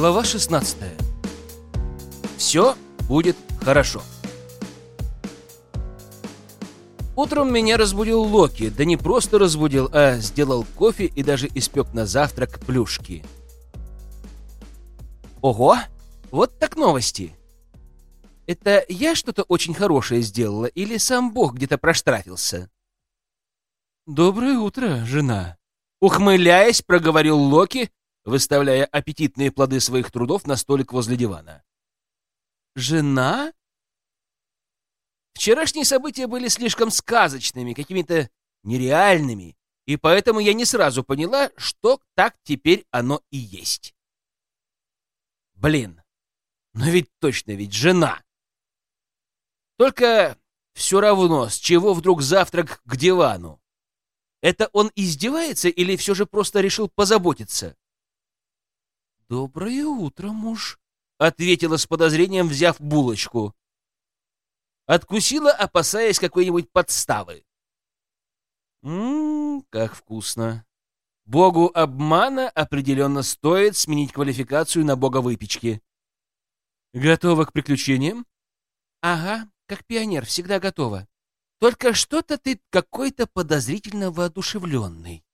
Глава 16. Все будет хорошо. Утром меня разбудил Локи, да не просто разбудил, а сделал кофе и даже испек на завтрак плюшки. Ого, вот так новости. Это я что-то очень хорошее сделала или сам Бог где-то проштрафился? Доброе утро, жена. Ухмыляясь, проговорил Локи, выставляя аппетитные плоды своих трудов на столик возле дивана. «Жена?» Вчерашние события были слишком сказочными, какими-то нереальными, и поэтому я не сразу поняла, что так теперь оно и есть. Блин, но ведь точно ведь жена. Только все равно, с чего вдруг завтрак к дивану? Это он издевается или все же просто решил позаботиться? «Доброе утро, муж», — ответила с подозрением, взяв булочку. Откусила, опасаясь какой-нибудь подставы. Ммм, как вкусно. Богу обмана определенно стоит сменить квалификацию на бога выпечки. Готова к приключениям? Ага, как пионер, всегда готова. Только что-то ты какой-то подозрительно воодушевленный.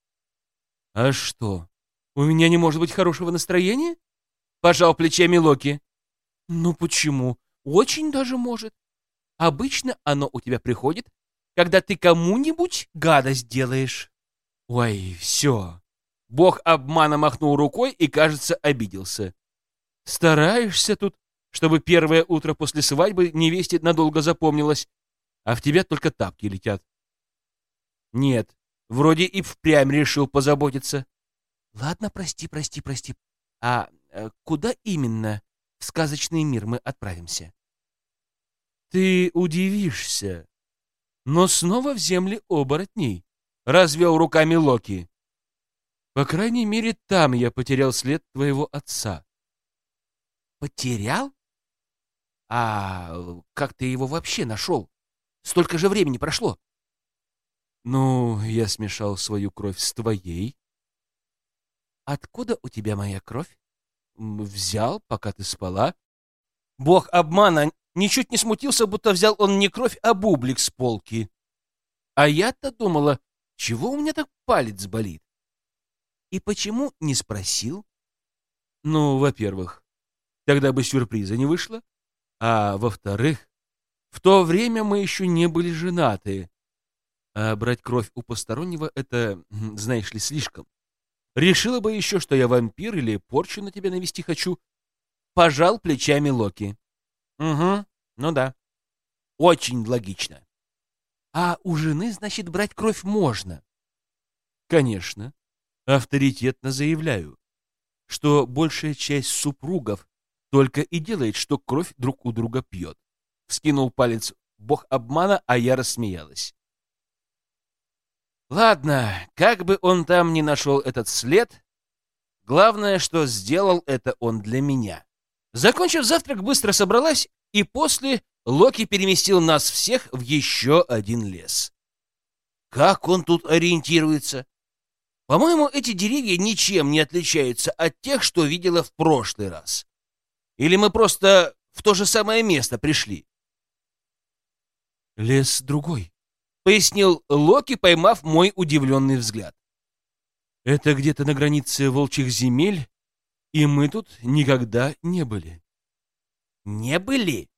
А что, «У меня не может быть хорошего настроения?» — пожал плечами Локи. «Ну почему? Очень даже может. Обычно оно у тебя приходит, когда ты кому-нибудь гадость делаешь». «Ой, все». Бог обмана махнул рукой и, кажется, обиделся. «Стараешься тут, чтобы первое утро после свадьбы невесте надолго запомнилось, а в тебя только тапки летят». «Нет, вроде и впрямь решил позаботиться. Ладно, прости, прости, прости. А э, куда именно в сказочный мир мы отправимся? Ты удивишься, но снова в земли оборотней, развел руками Локи. По крайней мере, там я потерял след твоего отца. Потерял? А как ты его вообще нашел? Столько же времени прошло. Ну, я смешал свою кровь с твоей, «Откуда у тебя моя кровь?» «Взял, пока ты спала». Бог обмана ничуть не смутился, будто взял он не кровь, а бублик с полки. А я-то думала, чего у меня так палец болит? И почему не спросил? Ну, во-первых, тогда бы сюрприза не вышло. А во-вторых, в то время мы еще не были женаты. А брать кровь у постороннего — это, знаешь ли, слишком. Решила бы еще, что я вампир или порчу на тебя навести хочу. Пожал плечами Локи. Угу, ну да. Очень логично. А у жены, значит, брать кровь можно? Конечно. Авторитетно заявляю, что большая часть супругов только и делает, что кровь друг у друга пьет. Вскинул палец бог обмана, а я рассмеялась. Ладно, как бы он там ни нашел этот след, главное, что сделал это он для меня. Закончив завтрак, быстро собралась, и после Локи переместил нас всех в еще один лес. Как он тут ориентируется? По-моему, эти деревья ничем не отличаются от тех, что видела в прошлый раз. Или мы просто в то же самое место пришли? Лес другой, пояснил Локи, поймав мой удивленный взгляд. Это где-то на границе волчьих земель, и мы тут никогда не были. Не были?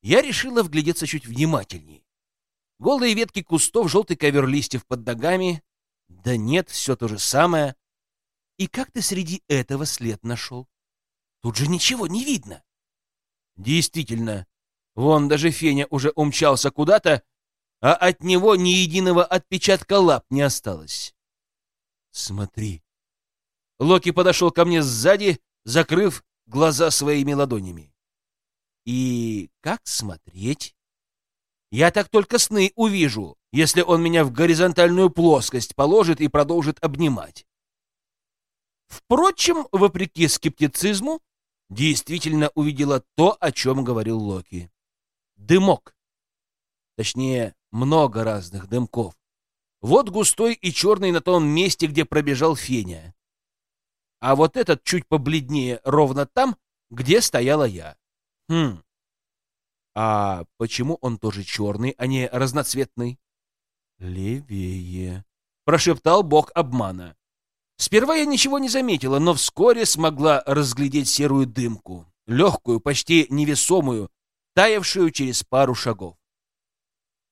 Я решила вглядеться чуть внимательней. Голые ветки кустов, желтый ковер листьев под ногами. Да нет, все то же самое. И как ты среди этого след нашел? Тут же ничего не видно. Действительно, вон даже Феня уже умчался куда-то, а от него ни единого отпечатка лап не осталось. Смотри. Локи подошел ко мне сзади, закрыв глаза своими ладонями. И как смотреть? Я так только сны увижу, если он меня в горизонтальную плоскость положит и продолжит обнимать. Впрочем, вопреки скептицизму, действительно увидела то, о чем говорил Локи. Дымок. Точнее, много разных дымков. Вот густой и черный на том месте, где пробежал Феня. а вот этот чуть побледнее ровно там, где стояла я. Хм. А почему он тоже черный, а не разноцветный? Левее, прошептал бог обмана. Сперва я ничего не заметила, но вскоре смогла разглядеть серую дымку, легкую, почти невесомую, таявшую через пару шагов.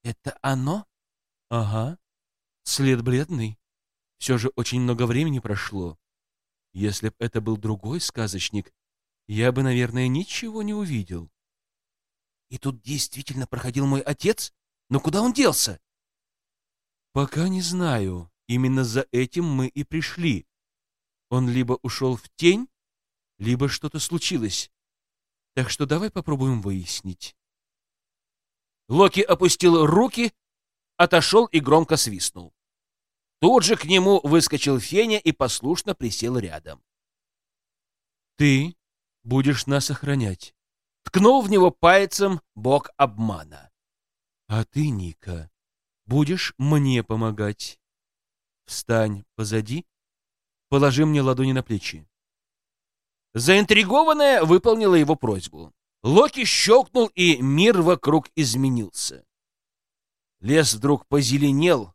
«Это оно?» «Ага. След бледный. Все же очень много времени прошло. Если б это был другой сказочник, я бы, наверное, ничего не увидел». «И тут действительно проходил мой отец? Но куда он делся?» «Пока не знаю. Именно за этим мы и пришли. Он либо ушел в тень, либо что-то случилось. Так что давай попробуем выяснить». Локи опустил руки, отошел и громко свистнул. Тут же к нему выскочил Феня и послушно присел рядом. «Ты будешь нас охранять», — ткнул в него пальцем бог обмана. «А ты, Ника, будешь мне помогать. Встань позади, положи мне ладони на плечи». Заинтригованная выполнила его просьбу. Локи щелкнул, и мир вокруг изменился. Лес вдруг позеленел,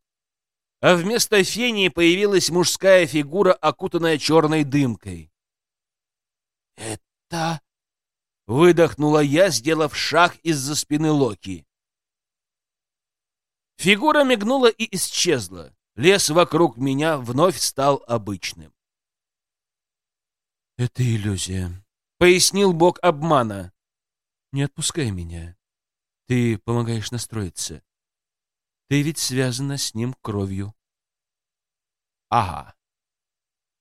а вместо фении появилась мужская фигура, окутанная черной дымкой. «Это...» — выдохнула я, сделав шаг из-за спины Локи. Фигура мигнула и исчезла. Лес вокруг меня вновь стал обычным. «Это иллюзия», — пояснил бог обмана. Не отпускай меня. Ты помогаешь настроиться. Ты ведь связана с ним кровью. Ага.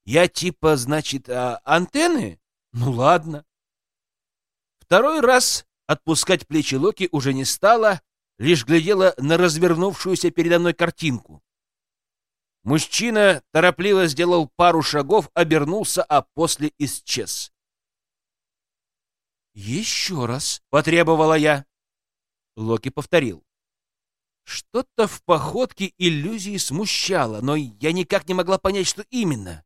Я типа, значит, а, антенны? Ну ладно. Второй раз отпускать плечи Локи уже не стало, лишь глядела на развернувшуюся передо мной картинку. Мужчина торопливо сделал пару шагов, обернулся, а после исчез. «Еще раз!» — потребовала я. Локи повторил. Что-то в походке иллюзии смущало, но я никак не могла понять, что именно.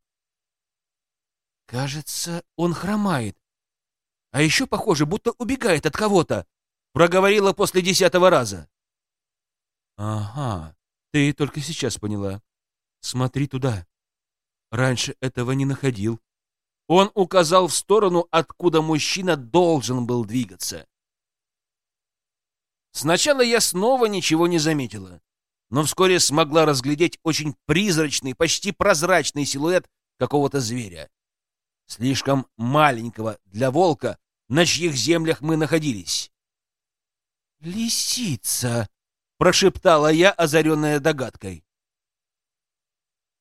«Кажется, он хромает. А еще, похоже, будто убегает от кого-то», — проговорила после десятого раза. «Ага, ты только сейчас поняла. Смотри туда. Раньше этого не находил. Он указал в сторону, откуда мужчина должен был двигаться. Сначала я снова ничего не заметила, но вскоре смогла разглядеть очень призрачный, почти прозрачный силуэт какого-то зверя. Слишком маленького для волка, на чьих землях мы находились. «Лисица!» — прошептала я, озаренная догадкой.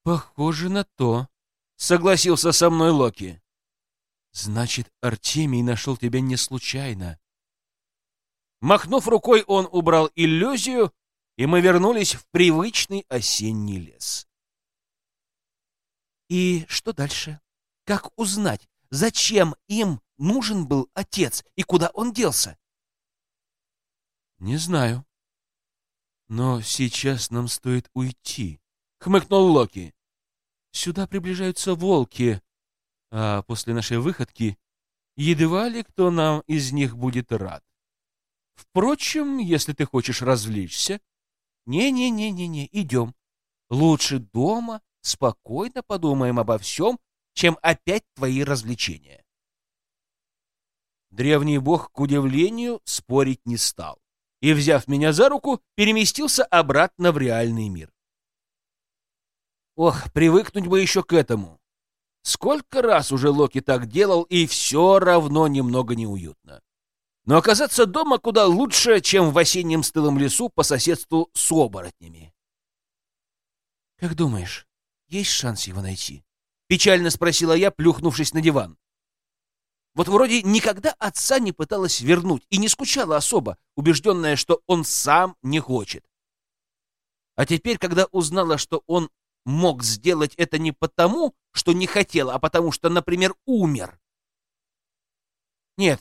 «Похоже на то», — согласился со мной Локи. «Значит, Артемий нашел тебя не случайно». Махнув рукой, он убрал иллюзию, и мы вернулись в привычный осенний лес. И что дальше? Как узнать, зачем им нужен был отец и куда он делся? Не знаю. Но сейчас нам стоит уйти, — хмыкнул Локи. Сюда приближаются волки, а после нашей выходки едва ли кто нам из них будет рад. Впрочем, если ты хочешь развлечься... Не-не-не-не-не, идем. Лучше дома спокойно подумаем обо всем, чем опять твои развлечения. Древний бог, к удивлению, спорить не стал и, взяв меня за руку, переместился обратно в реальный мир. Ох, привыкнуть бы еще к этому. Сколько раз уже Локи так делал, и все равно немного неуютно. Но оказаться дома куда лучше, чем в осеннем стылом лесу по соседству с оборотнями. «Как думаешь, есть шанс его найти?» — печально спросила я, плюхнувшись на диван. Вот вроде никогда отца не пыталась вернуть и не скучала особо, убежденная, что он сам не хочет. А теперь, когда узнала, что он мог сделать это не потому, что не хотел, а потому что, например, умер. Нет,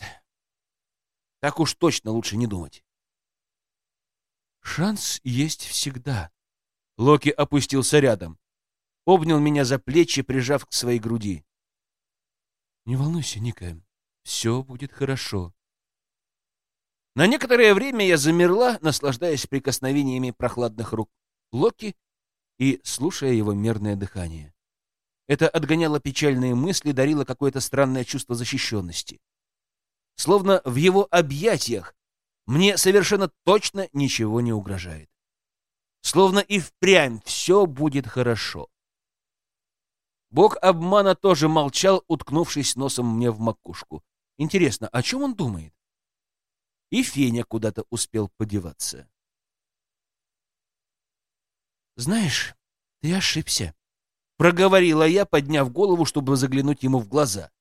так уж точно лучше не думать. Шанс есть всегда. Локи опустился рядом, обнял меня за плечи, прижав к своей груди. Не волнуйся, Ника, все будет хорошо. На некоторое время я замерла, наслаждаясь прикосновениями прохладных рук Локи и слушая его мерное дыхание. Это отгоняло печальные мысли, дарило какое-то странное чувство защищенности. Словно в его объятиях мне совершенно точно ничего не угрожает. Словно и впрямь все будет хорошо. Бог обмана тоже молчал, уткнувшись носом мне в макушку. Интересно, о чем он думает? И Феня куда-то успел подеваться. «Знаешь, ты ошибся», — проговорила я, подняв голову, чтобы заглянуть ему в глаза.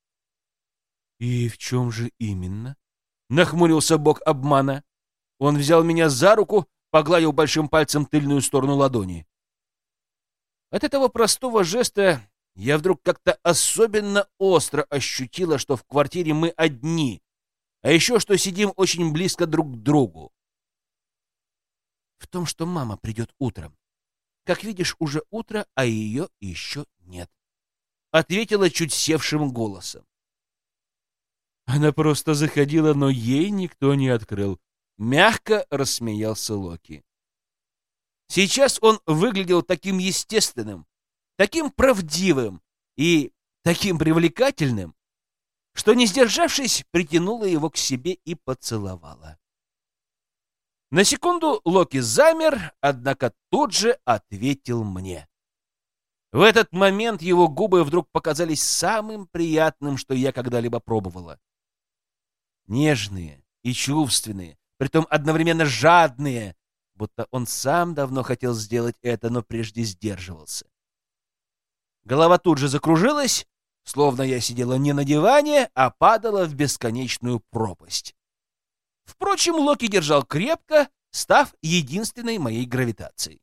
«И в чем же именно?» — нахмурился бог обмана. Он взял меня за руку, погладил большим пальцем тыльную сторону ладони. От этого простого жеста я вдруг как-то особенно остро ощутила, что в квартире мы одни, а еще что сидим очень близко друг к другу. В том, что мама придет утром. Как видишь, уже утро, а ее еще нет. Ответила чуть севшим голосом. Она просто заходила, но ей никто не открыл. Мягко рассмеялся Локи. Сейчас он выглядел таким естественным, таким правдивым и таким привлекательным, что, не сдержавшись, притянула его к себе и поцеловала. На секунду Локи замер, однако тут же ответил мне. В этот момент его губы вдруг показались самым приятным, что я когда-либо пробовала. Нежные и чувственные, притом одновременно жадные, будто он сам давно хотел сделать это, но прежде сдерживался. Голова тут же закружилась, словно я сидела не на диване, а падала в бесконечную пропасть. Впрочем, Локи держал крепко, став единственной моей гравитацией.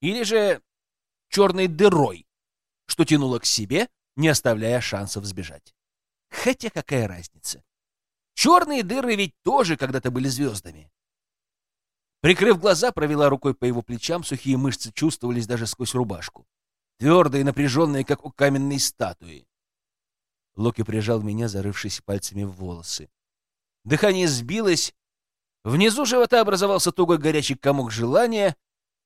Или же черной дырой, что тянуло к себе, не оставляя шансов сбежать. Хотя какая разница? Черные дыры ведь тоже когда-то были звездами. Прикрыв глаза, провела рукой по его плечам, сухие мышцы чувствовались даже сквозь рубашку. Твердые, напряженные, как у каменной статуи. Локи прижал меня, зарывшись пальцами в волосы. Дыхание сбилось. Внизу живота образовался тугой горячий комок желания.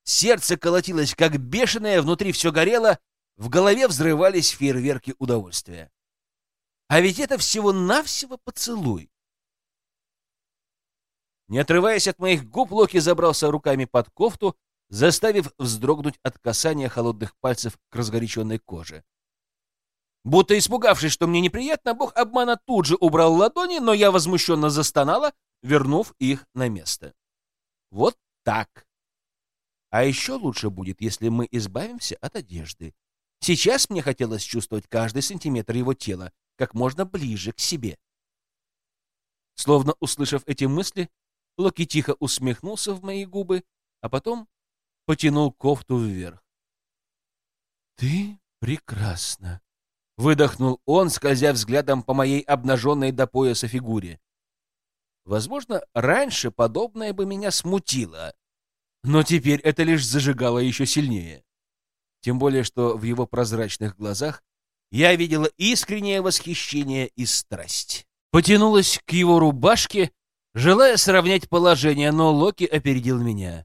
Сердце колотилось, как бешеное, внутри все горело. В голове взрывались фейерверки удовольствия. А ведь это всего-навсего поцелуй. Не отрываясь от моих губ, Локи забрался руками под кофту, заставив вздрогнуть от касания холодных пальцев к разгоряченной коже. Будто испугавшись, что мне неприятно, бог обмана тут же убрал ладони, но я возмущенно застонала, вернув их на место. Вот так. А еще лучше будет, если мы избавимся от одежды. Сейчас мне хотелось чувствовать каждый сантиметр его тела как можно ближе к себе. Словно услышав эти мысли, Локи тихо усмехнулся в мои губы, а потом потянул кофту вверх. «Ты прекрасна!» Выдохнул он, скользя взглядом по моей обнаженной до пояса фигуре. Возможно, раньше подобное бы меня смутило, но теперь это лишь зажигало еще сильнее. Тем более, что в его прозрачных глазах я видела искреннее восхищение и страсть. Потянулась к его рубашке, желая сравнять положение, но Локи опередил меня.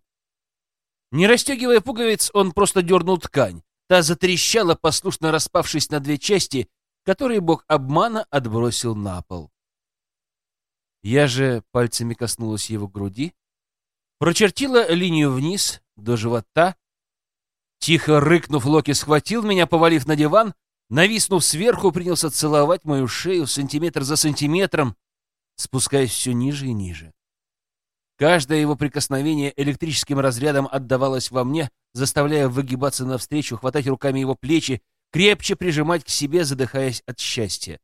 Не расстегивая пуговиц, он просто дернул ткань. Та затрещала, послушно распавшись на две части, которые бог обмана отбросил на пол. Я же пальцами коснулась его груди, прочертила линию вниз до живота. Тихо рыкнув, Локи схватил меня, повалив на диван, нависнув сверху, принялся целовать мою шею сантиметр за сантиметром, спускаясь все ниже и ниже. Каждое его прикосновение электрическим разрядом отдавалось во мне, заставляя выгибаться навстречу, хватать руками его плечи, крепче прижимать к себе, задыхаясь от счастья.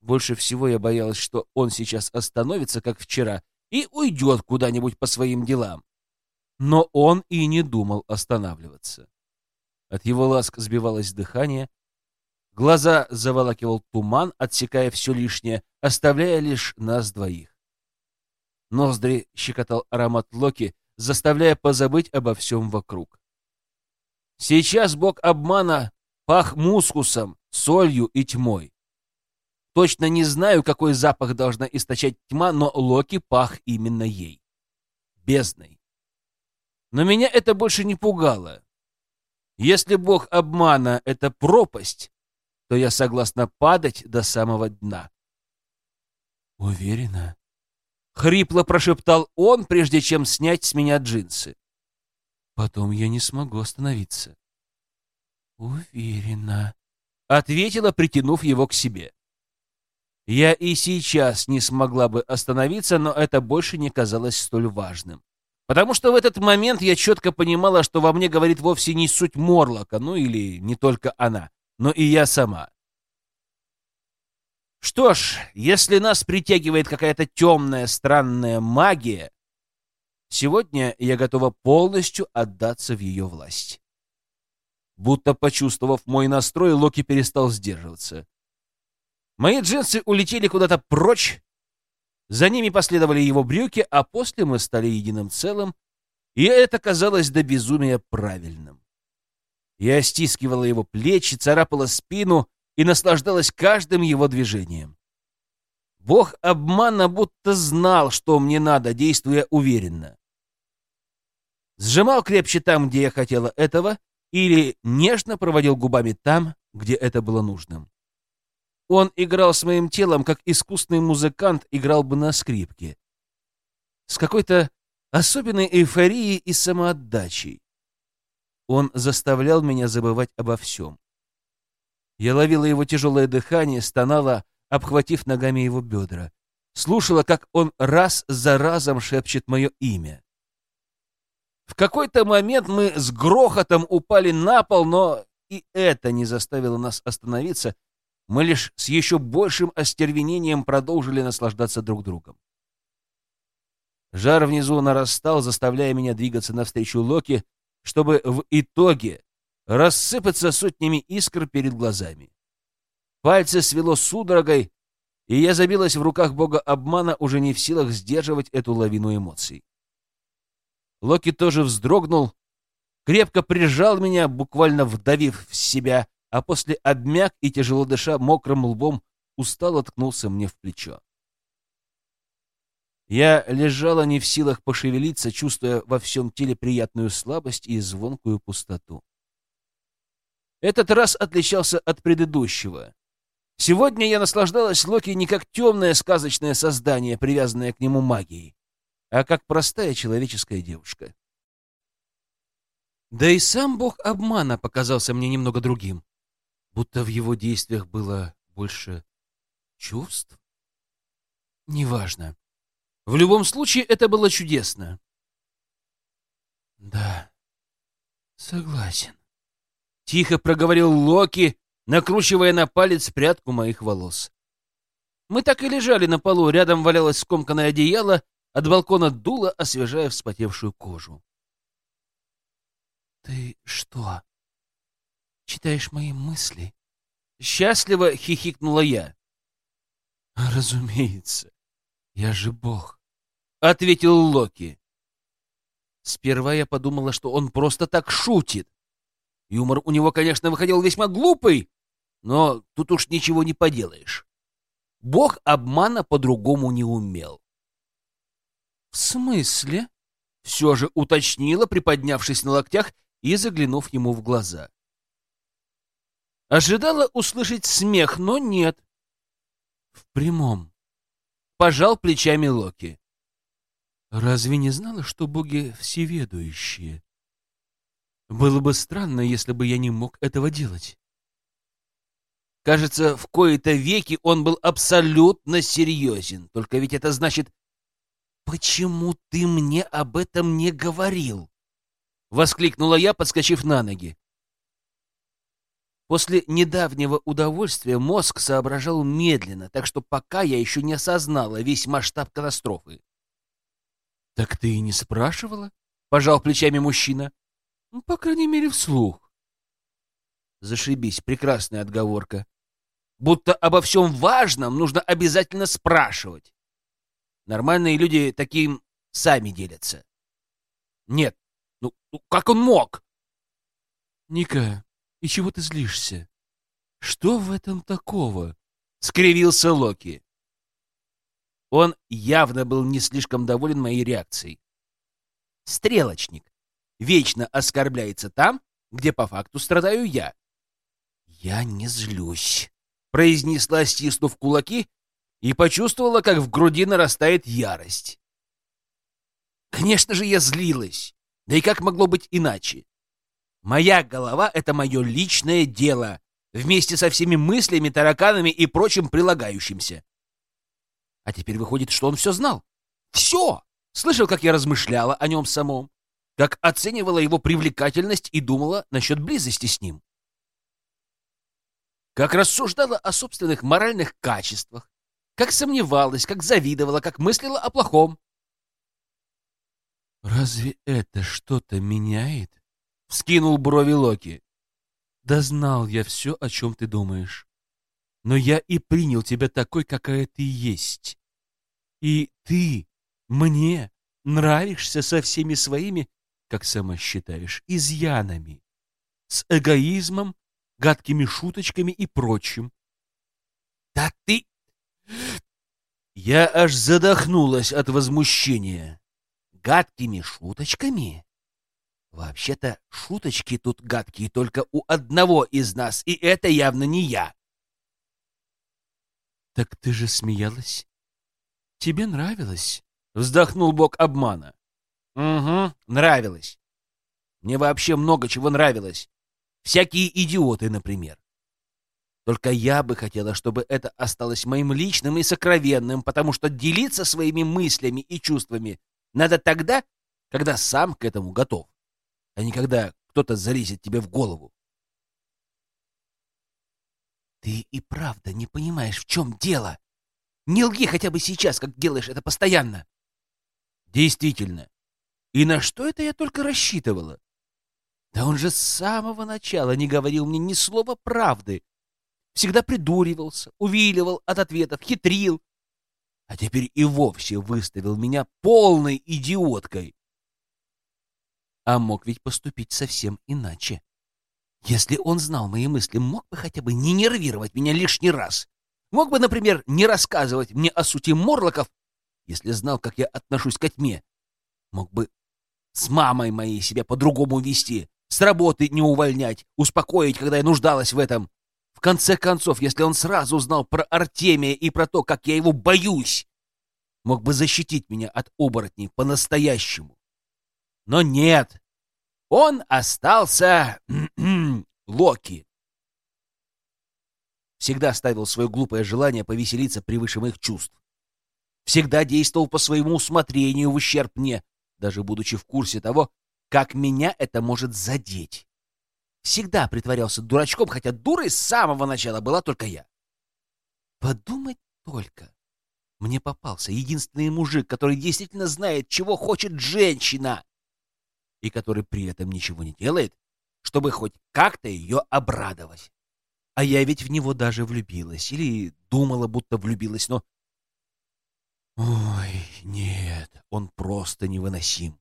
Больше всего я боялась, что он сейчас остановится, как вчера, и уйдет куда-нибудь по своим делам. Но он и не думал останавливаться. От его ласк сбивалось дыхание, глаза заволакивал туман, отсекая все лишнее, оставляя лишь нас двоих. Ноздри щекотал аромат Локи, заставляя позабыть обо всем вокруг. Сейчас бог обмана пах мускусом, солью и тьмой. Точно не знаю, какой запах должна источать тьма, но Локи пах именно ей. Бездной. Но меня это больше не пугало. Если бог обмана — это пропасть, то я согласна падать до самого дна. «Уверена?» — хрипло прошептал он, прежде чем снять с меня джинсы. «Потом я не смогу остановиться». «Уверена», — ответила, притянув его к себе. Я и сейчас не смогла бы остановиться, но это больше не казалось столь важным. Потому что в этот момент я четко понимала, что во мне говорит вовсе не суть Морлока, ну или не только она, но и я сама. Что ж, если нас притягивает какая-то темная, странная магия, сегодня я готова полностью отдаться в ее власть. Будто почувствовав мой настрой, Локи перестал сдерживаться. Мои джинсы улетели куда-то прочь, за ними последовали его брюки, а после мы стали единым целым, и это казалось до безумия правильным. Я стискивала его плечи, царапала спину и наслаждалась каждым его движением. Бог обмана будто знал, что мне надо, действуя уверенно. Сжимал крепче там, где я хотела этого, или нежно проводил губами там, где это было нужным. Он играл с моим телом, как искусный музыкант играл бы на скрипке. С какой-то особенной эйфорией и самоотдачей. Он заставлял меня забывать обо всем. Я ловила его тяжелое дыхание, стонала, обхватив ногами его бедра. Слушала, как он раз за разом шепчет мое имя. В какой-то момент мы с грохотом упали на пол, но и это не заставило нас остановиться — мы лишь с еще большим остервенением продолжили наслаждаться друг другом. Жар внизу нарастал, заставляя меня двигаться навстречу Локи, чтобы в итоге рассыпаться сотнями искр перед глазами. Пальцы свело судорогой, и я забилась в руках бога обмана, уже не в силах сдерживать эту лавину эмоций. Локи тоже вздрогнул, крепко прижал меня, буквально вдавив в себя, а после обмяк и, тяжело дыша, мокрым лбом устало ткнулся мне в плечо. Я лежала не в силах пошевелиться, чувствуя во всем теле приятную слабость и звонкую пустоту. Этот раз отличался от предыдущего. Сегодня я наслаждалась Локи не как темное сказочное создание, привязанное к нему магией, а как простая человеческая девушка. Да и сам бог обмана показался мне немного другим будто в его действиях было больше чувств? Неважно. В любом случае, это было чудесно. Да, согласен. Тихо проговорил Локи, накручивая на палец прядку моих волос. Мы так и лежали на полу, рядом валялось скомканное одеяло, от балкона дуло, освежая вспотевшую кожу. «Ты что, читаешь мои мысли?» Счастливо хихикнула я. «Разумеется, я же бог», — ответил Локи. Сперва я подумала, что он просто так шутит. Юмор у него, конечно, выходил весьма глупый, но тут уж ничего не поделаешь. Бог обмана по-другому не умел. «В смысле?» — все же уточнила, приподнявшись на локтях и заглянув ему в глаза. Ожидала услышать смех, но нет. В прямом. Пожал плечами Локи. Разве не знала, что боги всеведущие? Было бы странно, если бы я не мог этого делать. Кажется, в кои-то веки он был абсолютно серьезен. Только ведь это значит «Почему ты мне об этом не говорил?» — воскликнула я, подскочив на ноги. После недавнего удовольствия мозг соображал медленно, так что пока я еще не осознала весь масштаб катастрофы. — Так ты и не спрашивала? — пожал плечами мужчина. — по крайней мере, вслух. Зашибись, прекрасная отговорка. Будто обо всем важном нужно обязательно спрашивать. Нормальные люди таким сами делятся. Нет, ну, ну как он мог? — Ника, и чего ты злишься? Что в этом такого? скривился Локи. Он явно был не слишком доволен моей реакцией. Стрелочник вечно оскорбляется там, где по факту страдаю я. Я не злюсь, произнесла, стиснув кулаки, и почувствовала, как в груди нарастает ярость. Конечно же, я злилась. Да и как могло быть иначе? Моя голова — это мое личное дело, вместе со всеми мыслями, тараканами и прочим прилагающимся. А теперь выходит, что он все знал. Все! Слышал, как я размышляла о нем самом, как оценивала его привлекательность и думала насчет близости с ним. Как рассуждала о собственных моральных качествах, как сомневалась, как завидовала, как мыслила о плохом. «Разве это что-то меняет?» — вскинул брови Локи. «Да знал я все, о чем ты думаешь. Но я и принял тебя такой, какая ты есть. И ты мне нравишься со всеми своими, как сама считаешь, изъянами, с эгоизмом, гадкими шуточками и прочим. Да ты... Я аж задохнулась от возмущения. Гадкими шуточками? Вообще-то шуточки тут гадкие только у одного из нас, и это явно не я. Так ты же смеялась? Тебе нравилось? Вздохнул бог обмана. Угу, нравилось. Мне вообще много чего нравилось. Всякие идиоты, например. Только я бы хотела, чтобы это осталось моим личным и сокровенным, потому что делиться своими мыслями и чувствами надо тогда, когда сам к этому готов, а не когда кто-то залезет тебе в голову. Ты и правда не понимаешь, в чем дело. Не лги хотя бы сейчас, как делаешь это постоянно. Действительно. И на что это я только рассчитывала? Да он же с самого начала не говорил мне ни слова правды. Всегда придуривался, увиливал от ответов, хитрил. А теперь и вовсе выставил меня полной идиоткой. А мог ведь поступить совсем иначе. Если он знал мои мысли, мог бы хотя бы не нервировать меня лишний раз. Мог бы, например, не рассказывать мне о сути морлоков, если знал, как я отношусь к тьме. Мог бы с мамой моей себя по-другому вести, с работы не увольнять, успокоить, когда я нуждалась в этом. В конце концов, если он сразу узнал про Артемия и про то, как я его боюсь, мог бы защитить меня от оборотней по-настоящему. Но нет, он остался Локи. Всегда ставил свое глупое желание повеселиться превыше моих чувств. Всегда действовал по своему усмотрению в ущерб мне, даже будучи в курсе того, как меня это может задеть. Всегда притворялся дурачком, хотя дурой с самого начала была только я. Подумать только. Мне попался единственный мужик, который действительно знает, чего хочет женщина, и который при этом ничего не делает, чтобы хоть как-то ее обрадовать. А я ведь в него даже влюбилась, или думала, будто влюбилась, но... Ой, нет, он просто невыносим.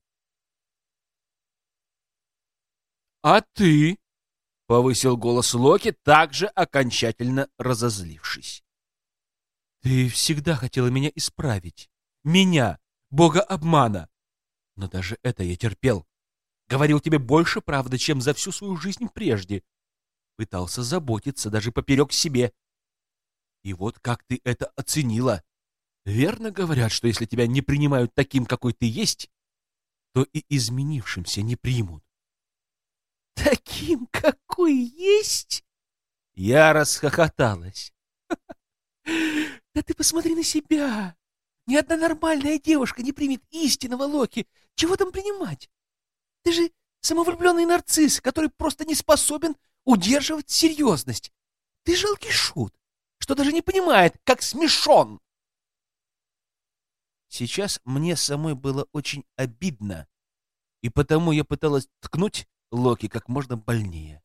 «А ты?» — повысил голос Локи, также окончательно разозлившись. «Ты всегда хотела меня исправить. Меня, бога обмана. Но даже это я терпел. Говорил тебе больше правды, чем за всю свою жизнь прежде. Пытался заботиться даже поперек себе. И вот как ты это оценила. Верно говорят, что если тебя не принимают таким, какой ты есть, то и изменившимся не примут. Таким, какой есть? Я расхохоталась. Да ты посмотри на себя. Ни одна нормальная девушка не примет истинного Локи. Чего там принимать? Ты же самовлюбленный нарцисс, который просто не способен удерживать серьезность. Ты жалкий шут, что даже не понимает, как смешон. Сейчас мне самой было очень обидно, и потому я пыталась ткнуть Локи как можно больнее.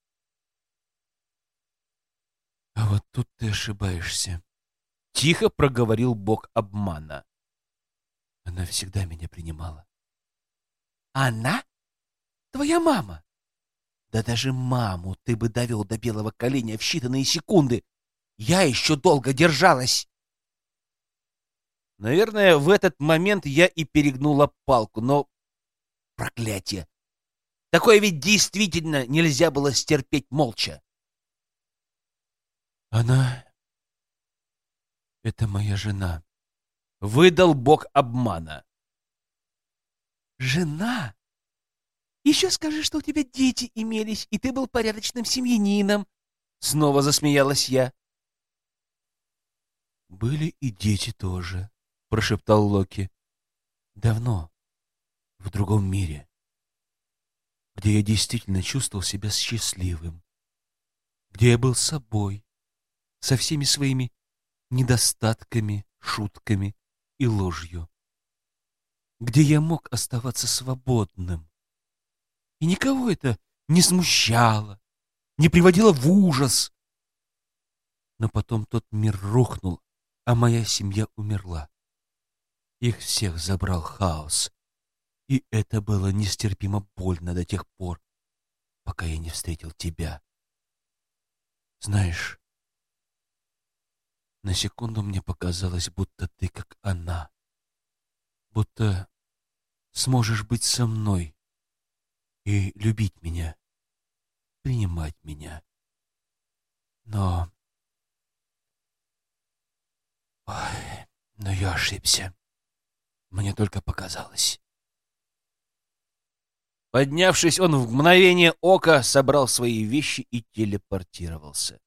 «А вот тут ты ошибаешься», — тихо проговорил бог обмана. Она всегда меня принимала. «Она? Твоя мама?» Да даже маму ты бы довел до белого коленя в считанные секунды. Я еще долго держалась. Наверное, в этот момент я и перегнула палку, но... Проклятие! Такое ведь действительно нельзя было стерпеть молча. Она... Это моя жена. Выдал бог обмана. Жена? Еще скажи, что у тебя дети имелись, и ты был порядочным семьянином. Снова засмеялась я. Были и дети тоже, прошептал Локи. Давно, в другом мире, где я действительно чувствовал себя счастливым, где я был собой, со всеми своими недостатками, шутками и ложью, где я мог оставаться свободным, и никого это не смущало, не приводило в ужас. Но потом тот мир рухнул, а моя семья умерла. Их всех забрал хаос. И это было нестерпимо больно до тех пор, пока я не встретил тебя. Знаешь, на секунду мне показалось, будто ты как она, будто сможешь быть со мной, и любить меня, принимать меня. Но... Ой, но я ошибся. Мне только показалось. Поднявшись, он в мгновение ока собрал свои вещи и телепортировался.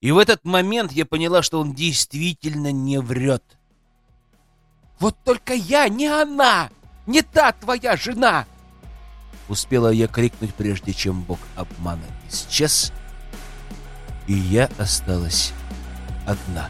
И в этот момент я поняла, что он действительно не врет. «Вот только я не она! Не та твоя жена!» Успела я крикнуть, прежде чем бог обмана исчез, и я осталась одна.